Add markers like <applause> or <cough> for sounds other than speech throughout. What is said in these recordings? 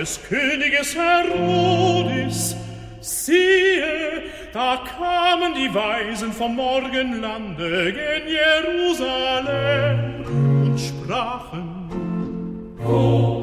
des Königes Herodes. Siehe, da kamen die Weisen vom Morgenlande gen Jerusalem und sprachen, Wo,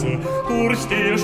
der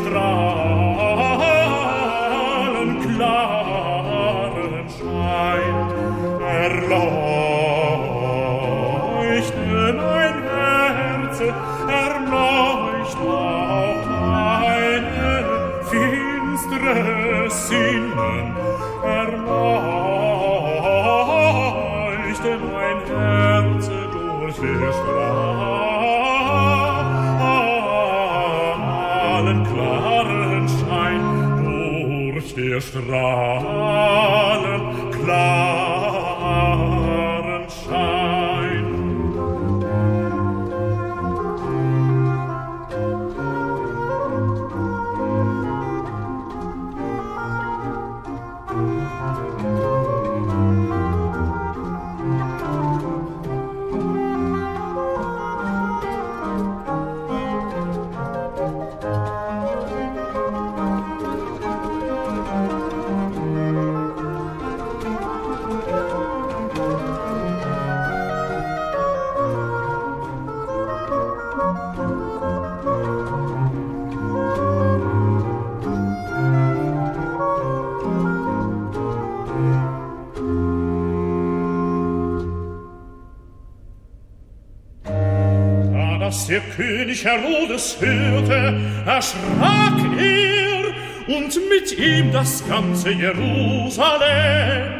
König Herodes hörte, erschrak er und mit ihm das ganze Jerusalem.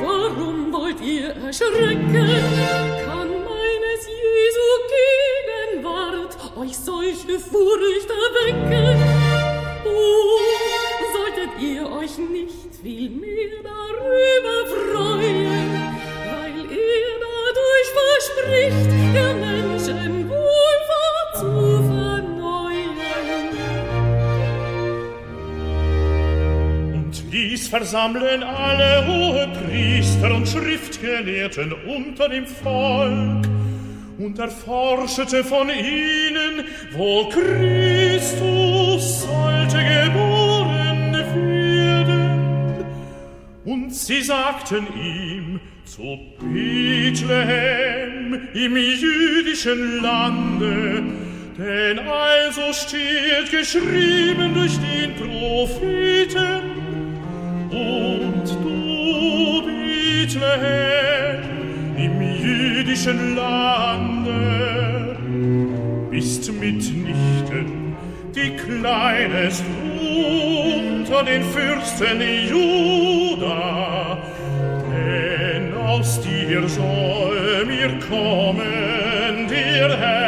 Warum wollt ihr erschrecken? Kann meines Jesu Gegenwart euch solche Furcht erwecken? Oh, solltet ihr euch nicht viel mehr darüber freuen, weil er dadurch verspricht, der versammeln alle hohe Priester und Schriftgelehrten unter dem Volk und erforschete von ihnen, wo Christus sollte geboren werden. Und sie sagten ihm, zu Bethlehem im jüdischen Lande, denn also steht geschrieben durch den Propheten, und du, Bethlehem, im jüdischen Lande, bist mitnichten die kleinest unter den Fürsten Juda, denn aus dir soll mir kommen Herzog,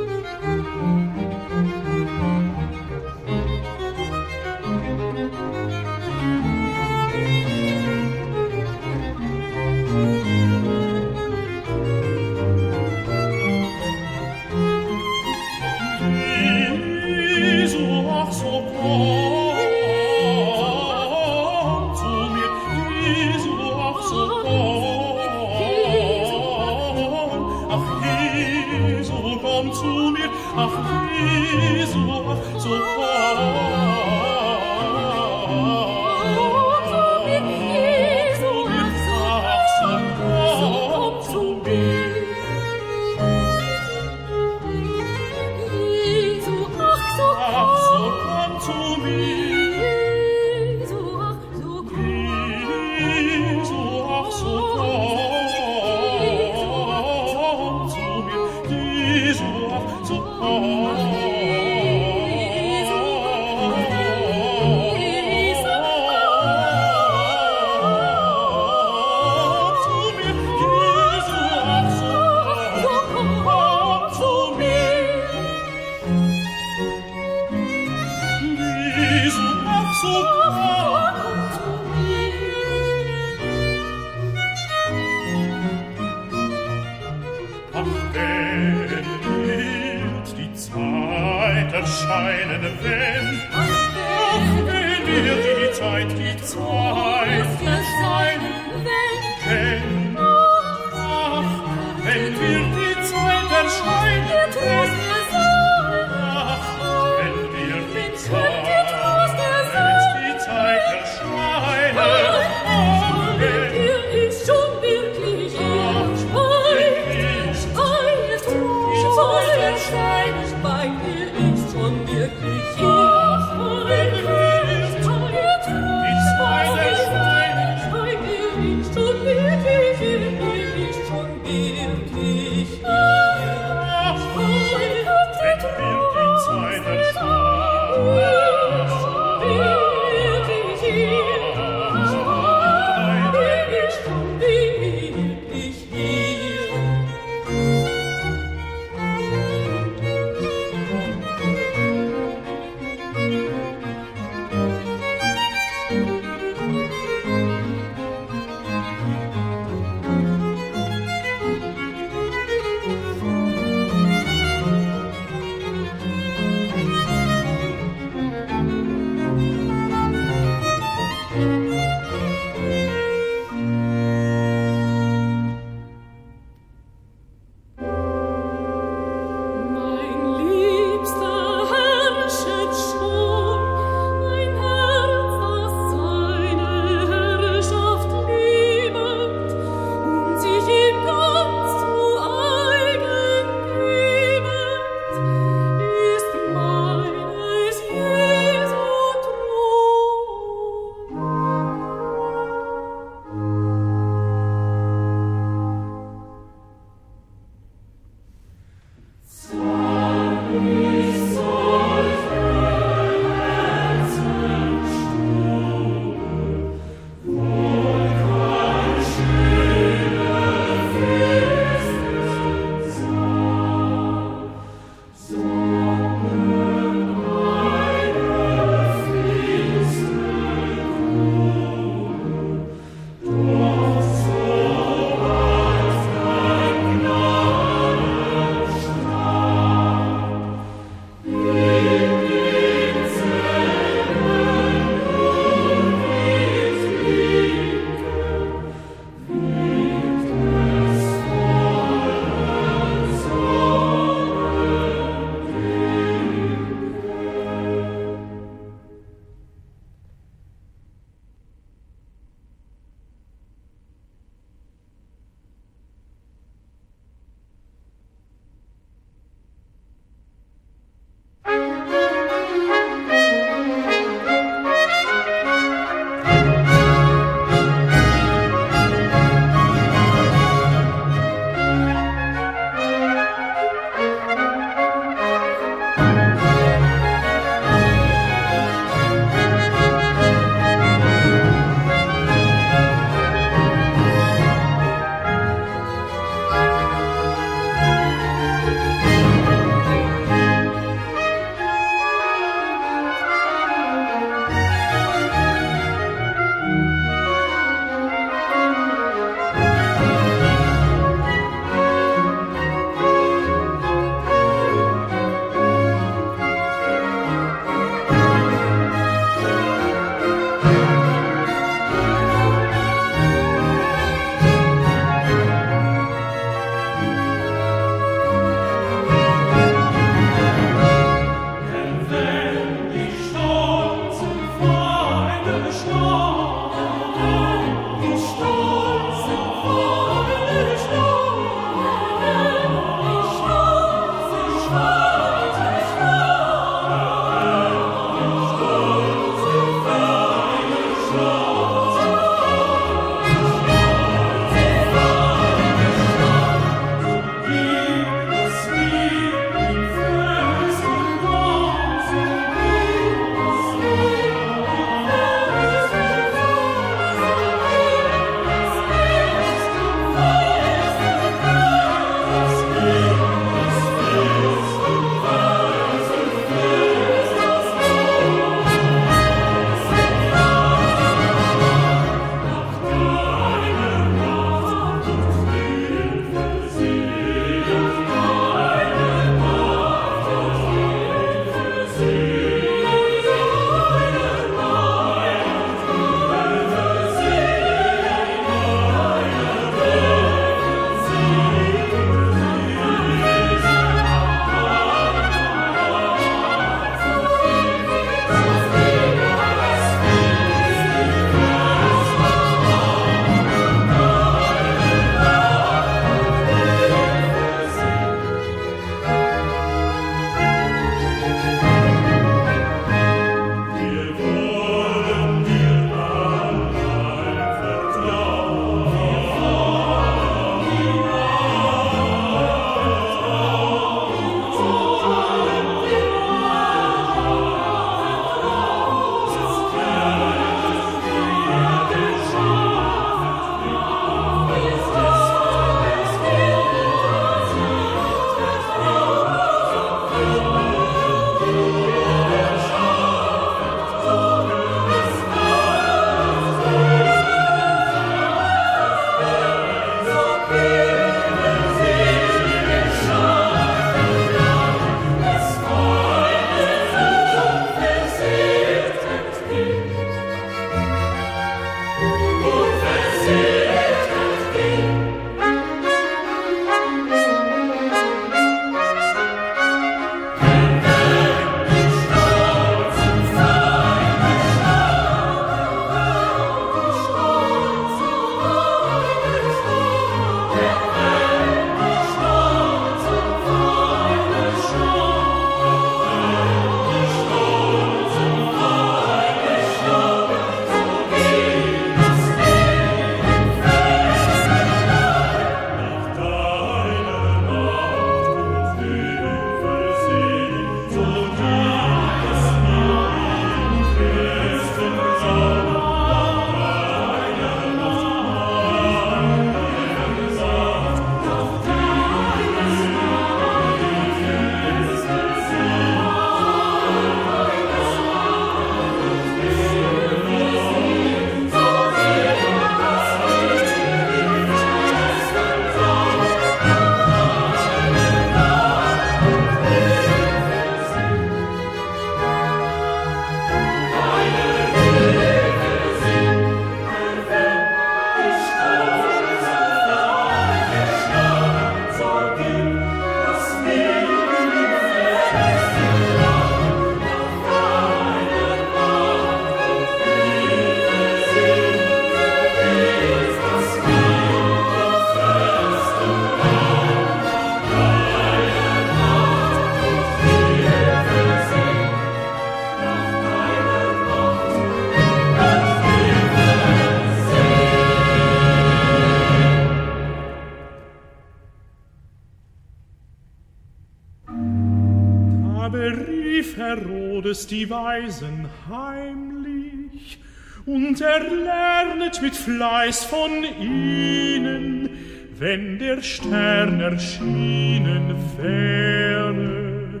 Die Weisen heimlich, und er lernet mit Fleiß von ihnen, wenn der Stern erschienen wäre.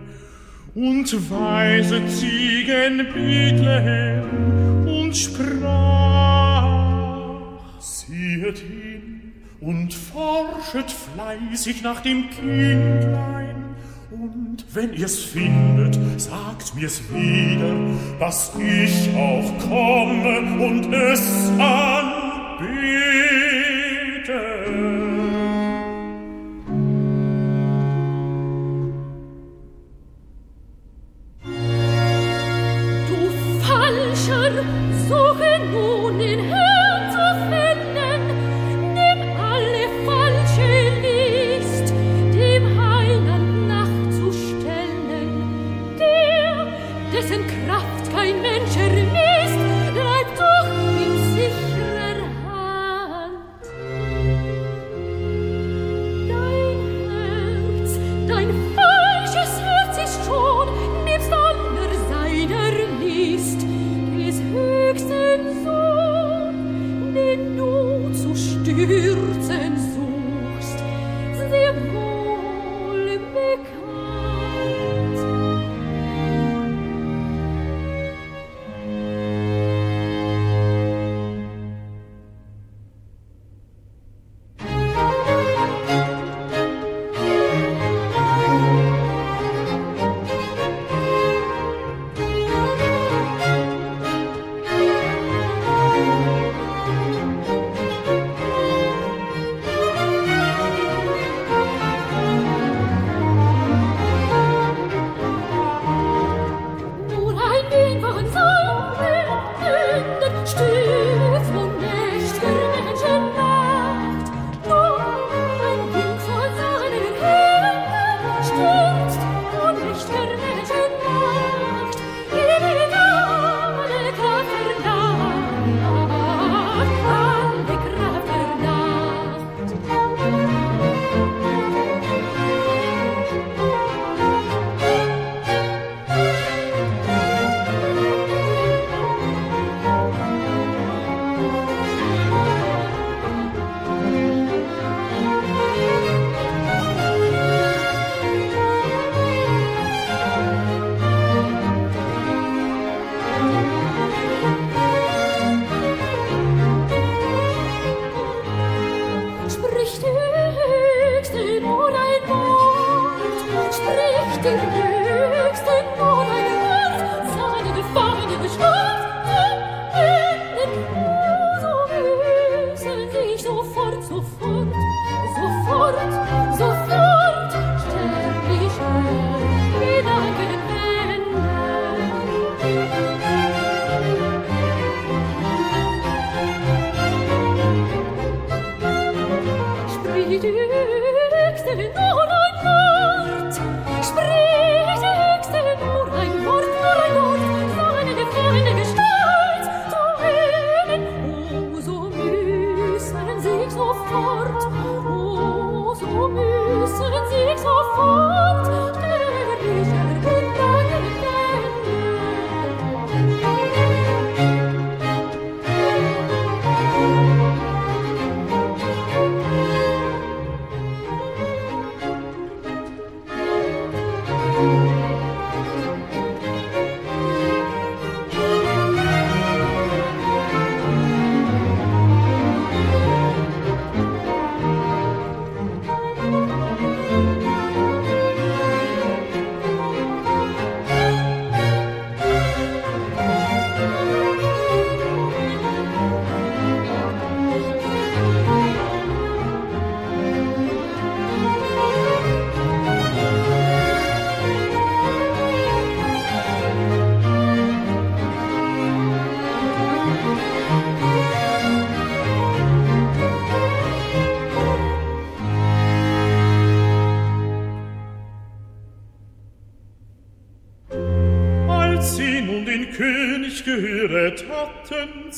Und weiset sie gen Bethlehem und sprach, Siehet hin und forschet fleißig nach dem Kindlein, und wenn ihr's findet, sagt mir's wieder, dass ich auch komme und es anbete.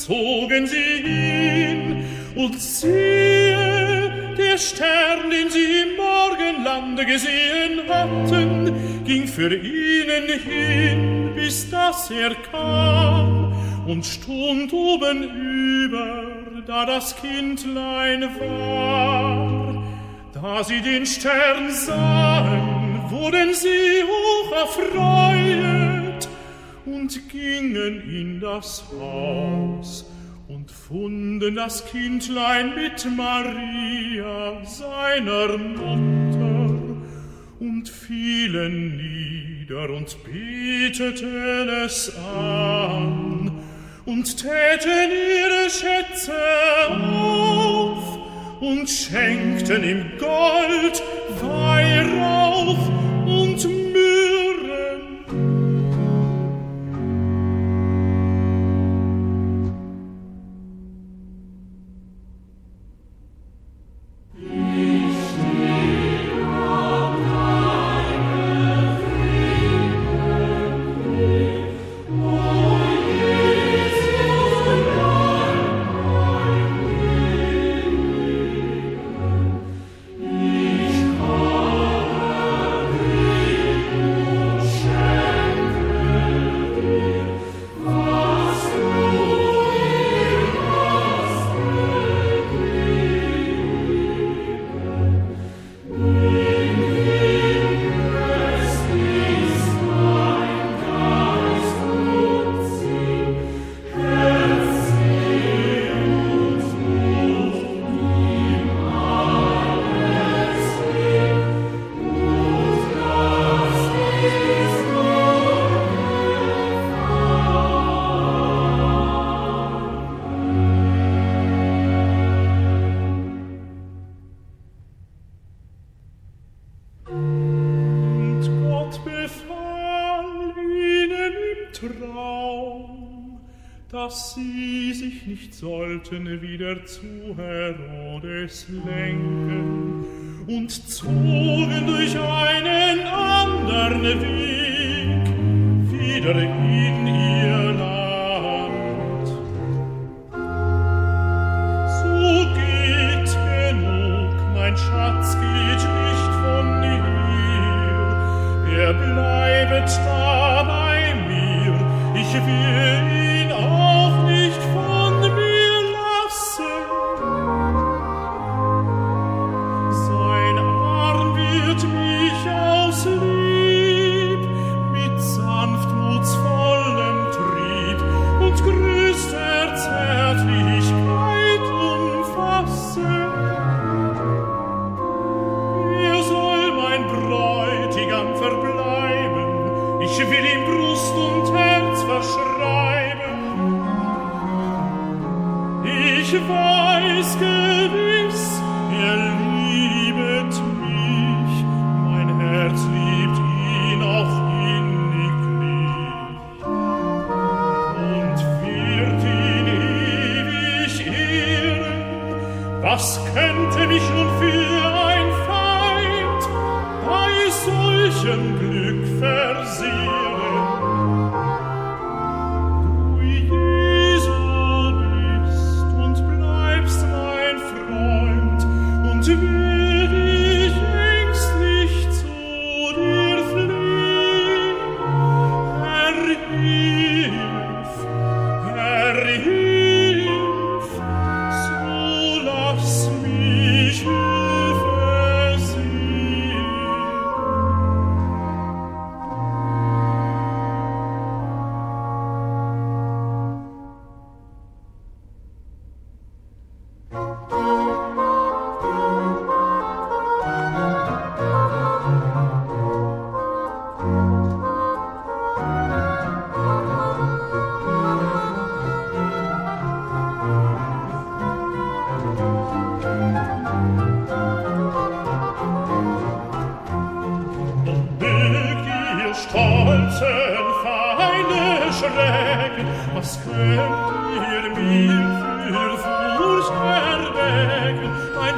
Zogen sie hin und siehe Der Stern, den sie im Morgenlande gesehen hatten, ging für ihnen hin, bis dass er kam und stund oben über, da das Kindlein war. Da sie den Stern sahen, wurden sie hoch erfreut und gingen in das Haus und funden das Kindlein mit Maria, seiner Mutter, und fielen nieder und beteten es an und täten ihre Schätze auf und schenkten ihm Gold, Weihrauch dass sie sich nicht sollten wieder zu Herodes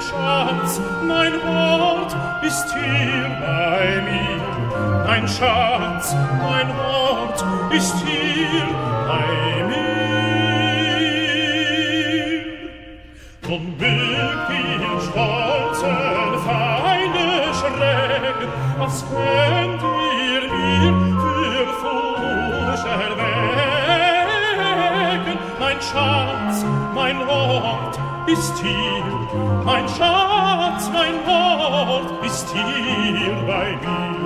Schatz, mein Wort ist hier bei mir. Dein Schatz, mein Wort ist hier bei mir. ist hier, mein Schatz, mein Wort ist hier bei mir.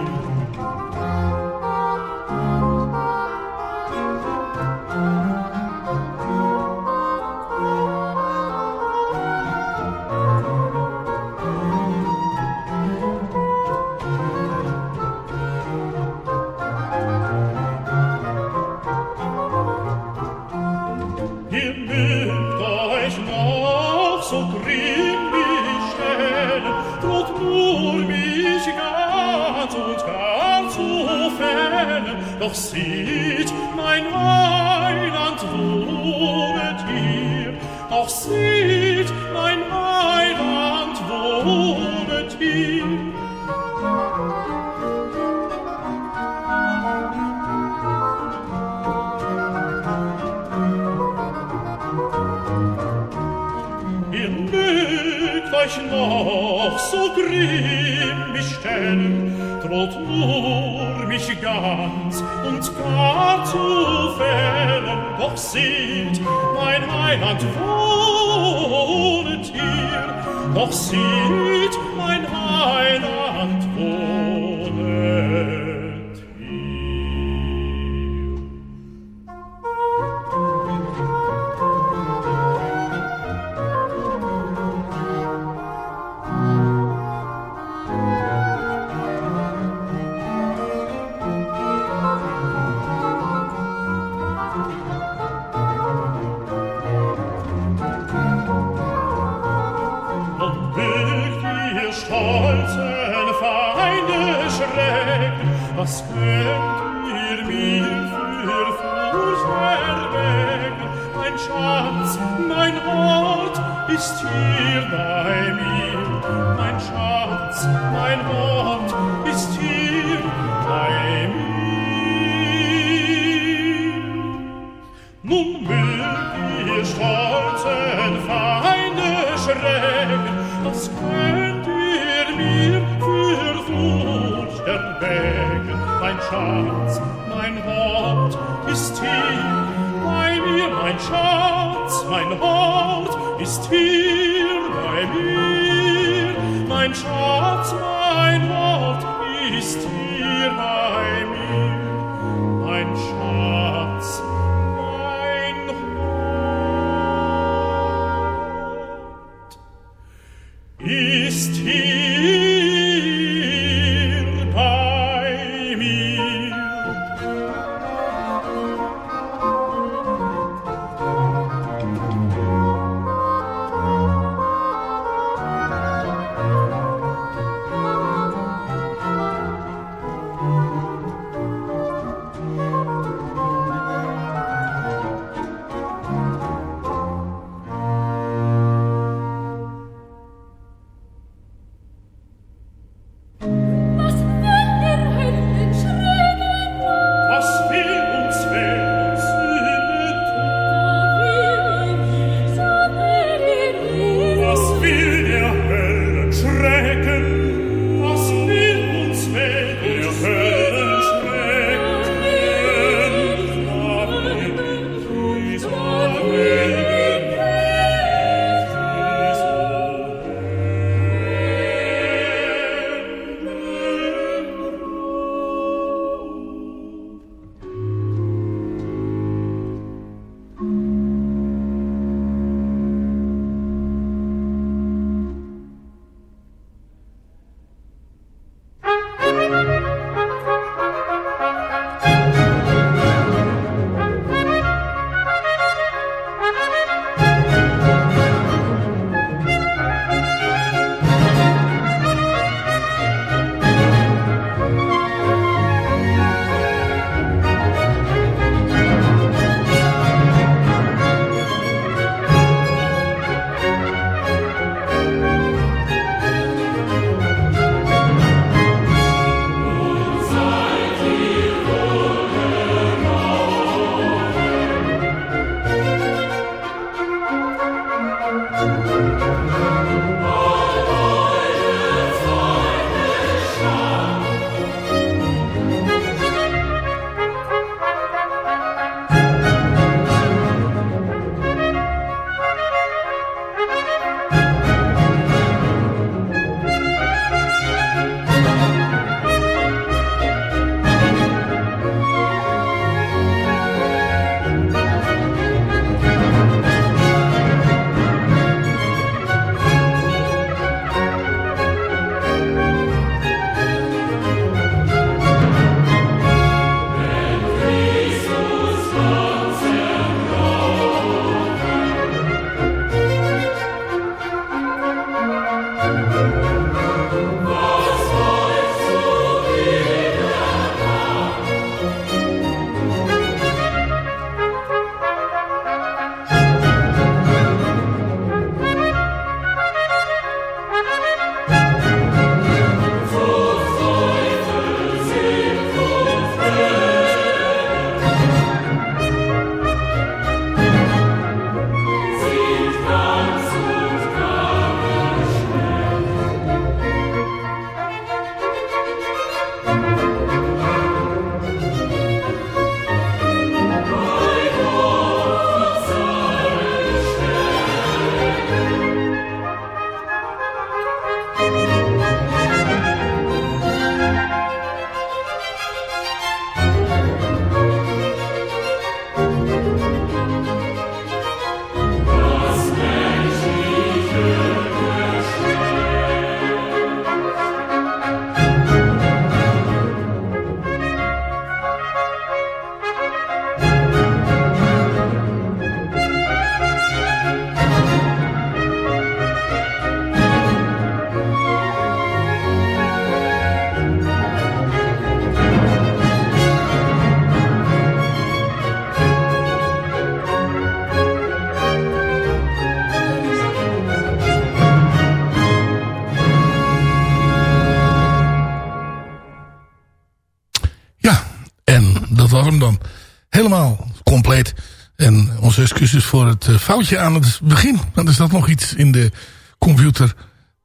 Was hem dan. Helemaal compleet. En onze excuses voor het foutje aan het begin. Dan is dat nog iets in de computer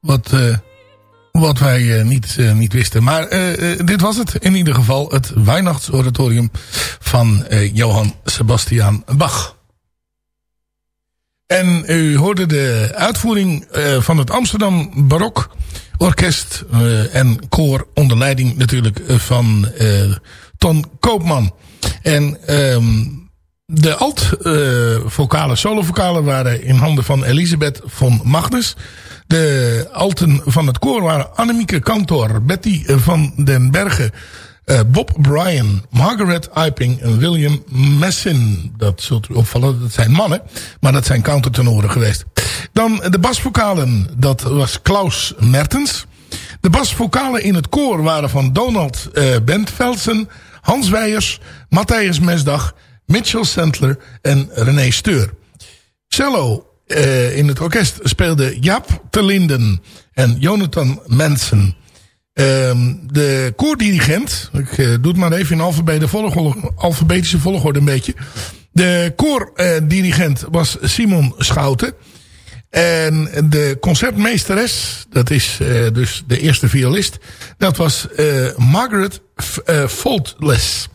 wat, uh, wat wij uh, niet, niet wisten. Maar dit was het in ieder geval. Het Weihnachtsoratorium van Johann Sebastian Bach. En u hoorde de uitvoering van het Amsterdam Barok Orkest en koor onder leiding natuurlijk van Ton Koopman. En um, de alt-vocalen, solo-vocalen waren in handen van Elisabeth von Magnus. De alten van het koor waren Annemieke Kantor, Betty van den Bergen, uh, Bob Bryan, Margaret Eiping en William Messin. Dat zult u opvallen, dat zijn mannen, maar dat zijn countertenoren geweest. Dan de basvokalen, dat was Klaus Mertens. De basvokalen in het koor waren van Donald uh, Hans Weijers, Matthijs Mesdag, Mitchell Sandler en René Steur. Cello uh, in het orkest speelde Jaap Linden en Jonathan Mensen. Um, de koordirigent, ik uh, doe het maar even in alfabete volgorde, alfabetische volgorde een beetje. De koordirigent was Simon Schouten. En de concertmeesteres, dat is uh, dus de eerste violist, dat was Margaret Faultless.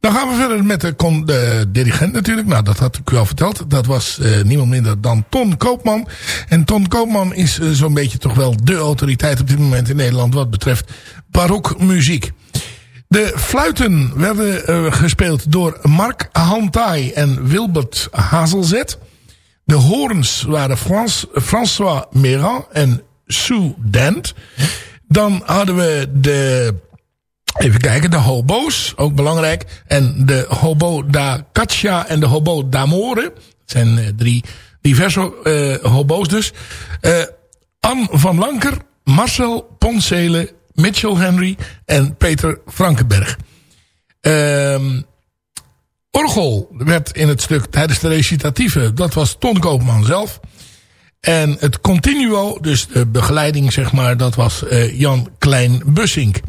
Dan gaan we verder met de, dirigent natuurlijk. Nou, dat had ik u al verteld. Dat was niemand minder dan Ton Koopman. En Ton Koopman is zo'n beetje toch wel de autoriteit op dit moment in Nederland... wat betreft barokmuziek. De fluiten werden gespeeld door Mark Hantai en Wilbert Hazelzet. De horens waren Frans, François Meran en Sue Dent. Dan hadden we de Even kijken, de hobo's, ook belangrijk. En de hobo da Caccia en de hobo d'Amore. Dat zijn uh, drie diverse uh, hobo's dus. Uh, Anne van Lanker, Marcel Ponsele, Mitchell Henry en Peter Frankenberg. Um, orgel werd in het stuk tijdens de recitatieve, dat was Ton Koopman zelf. En het continuo, dus de begeleiding zeg maar, dat was Jan Klein-Bussink.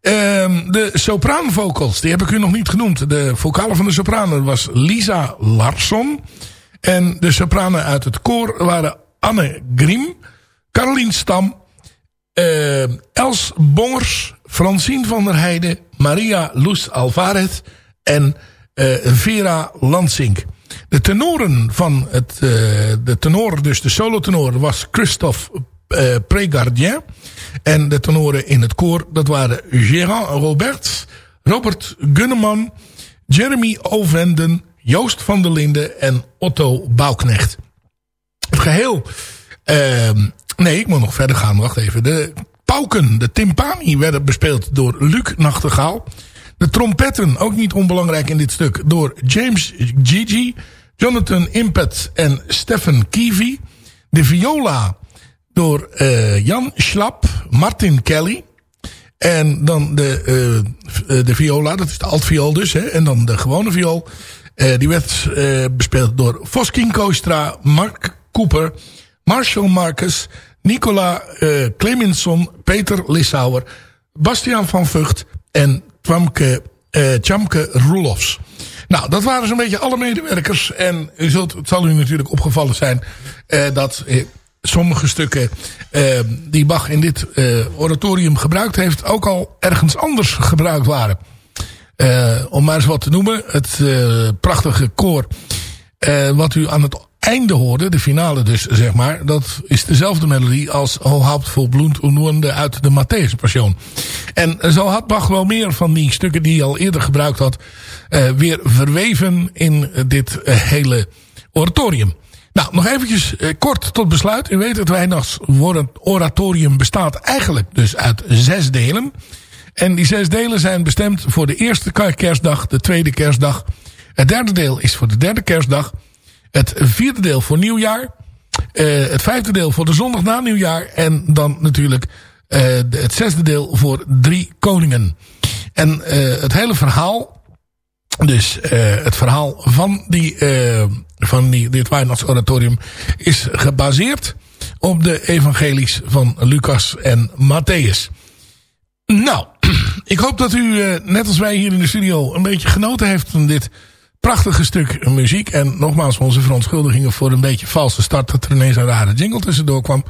Um, de sopraanvocals, die heb ik u nog niet genoemd. De vocale van de sopranen was Lisa Larsson. En de sopranen uit het koor waren Anne Grim, Carolien Stam, uh, Els Bongers, Francine van der Heijden, Maria Luz Alvarez en Vera Lansink. De tenoren van het, uh, de tenor, dus de solotenor, was Christophe uh, Prégardien. En de tenoren in het koor, dat waren Gérard Roberts, Robert Gunneman, Jeremy Ovenden, Joost van der Linden en Otto Bouwknecht. Het geheel... Uh, nee, ik moet nog verder gaan. Wacht even. De pauken, de timpani, werden bespeeld door Luc Nachtegaal. De trompetten, ook niet onbelangrijk in dit stuk, door James Gigi, Jonathan Impet en Stephen Kivi. De viola door uh, Jan Schlap, Martin Kelly. En dan de, uh, de viola, dat is de altviool dus. Hè, en dan de gewone viool. Uh, die werd bespeeld door Voskin Koostra, Mark Cooper, Marshall Marcus, Nicola Clemenson, Peter Lissauer, Bastiaan van Vught en Twamke, Tjamke Roelofs. Nou, dat waren zo'n beetje alle medewerkers. En u zult, het zal u natuurlijk opgevallen zijn dat sommige stukken uh, die Bach in dit uh, oratorium gebruikt heeft... ook al ergens anders gebruikt waren. Uh, om maar eens wat te noemen. Het prachtige koor wat u aan het einde hoorde, de finale dus, zeg maar... dat is dezelfde melodie als O Haupt vol bloed unwende uit de Matthäus Passion. En zo had Bach wel meer van die stukken die hij al eerder gebruikt had... weer verweven in dit hele oratorium. Nou, nog eventjes eh, kort tot besluit. U weet het Weihnachtsoratorium bestaat eigenlijk dus uit zes delen. En die zes delen zijn bestemd voor de eerste kerstdag, de tweede kerstdag. Het derde deel is voor de derde kerstdag. Het vierde deel voor nieuwjaar. Uh, het vijfde deel voor de zondag na nieuwjaar. En dan natuurlijk uh, het zesde deel voor drie koningen. En uh, het hele verhaal, dus het verhaal van die van die, dit Weihnachtsoratorium is gebaseerd op de evangelies van Lucas en Matthäus. Nou, <clears throat> ik hoop dat u, net als wij hier in de studio, een beetje genoten heeft van dit prachtige stuk muziek. En nogmaals onze verontschuldigingen voor een beetje valse start. Dat er ineens een rare jingle tussendoor kwam.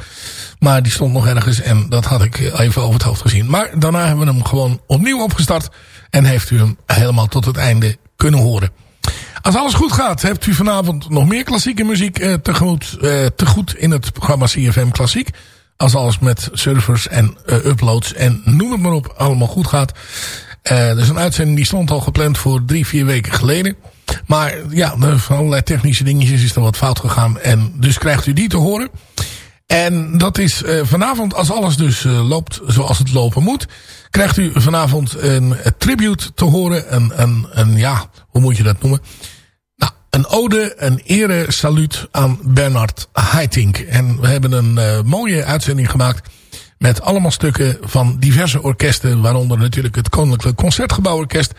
Maar die stond nog ergens en dat had ik even over het hoofd gezien. Maar daarna hebben we hem gewoon opnieuw opgestart. En heeft u hem helemaal tot het einde kunnen horen. Als alles goed gaat, hebt u vanavond nog meer klassieke muziek eh, te, goed, eh, te goed in het programma CFM Klassiek. Als alles met servers en uh, uploads en noem het maar op allemaal goed gaat. Uh, dus een uitzending die stond al gepland voor drie, vier weken geleden. Maar ja, van allerlei technische dingetjes is er wat fout gegaan. En dus krijgt u die te horen. En dat is uh, vanavond, als alles dus uh, loopt zoals het lopen moet... krijgt u vanavond een, een tribute te horen. Een, een, een, ja, hoe moet je dat noemen? Nou, een ode, een ere saluut aan Bernard Haitink. En we hebben een mooie uitzending gemaakt... met allemaal stukken van diverse orkesten... waaronder natuurlijk het Koninklijk Concertgebouworkest...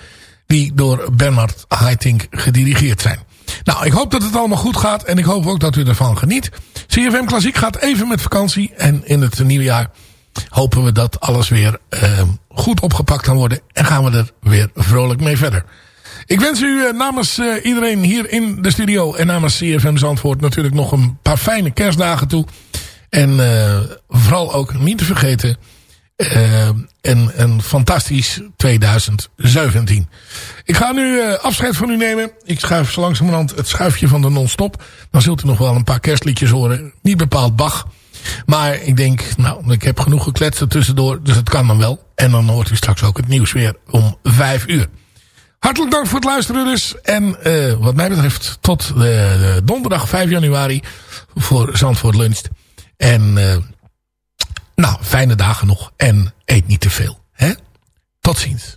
die door Bernard Haitink gedirigeerd zijn. Nou, ik hoop dat het allemaal goed gaat. En ik hoop ook dat u ervan geniet. CFM Klassiek gaat even met vakantie. En in het nieuwe jaar hopen we dat alles weer uh, goed opgepakt kan worden. En gaan we er weer vrolijk mee verder. Ik wens u uh, namens uh, iedereen hier in de studio en namens CFM Zandvoort natuurlijk nog een paar fijne kerstdagen toe. En vooral ook niet te vergeten uh, een, een fantastisch 2017. Ik ga nu uh, afscheid van u nemen. Ik schuif zo langzamerhand het schuifje van de non-stop. Dan zult u nog wel een paar kerstliedjes horen. Niet bepaald Bach. Maar ik denk, nou, ik heb genoeg gekletst er tussendoor. Dus het kan dan wel. En dan hoort u straks ook het nieuws weer om vijf uur. Hartelijk dank voor het luisteren dus. En uh, wat mij betreft tot donderdag 5 januari voor Zandvoort Lunch. En... Nou, fijne dagen nog en eet niet te veel. Hè? Tot ziens.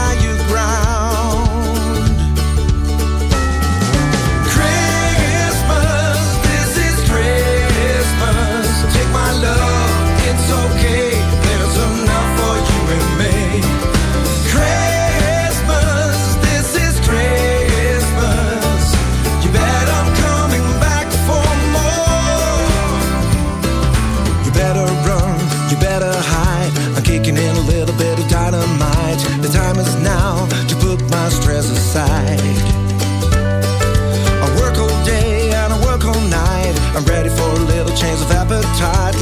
tight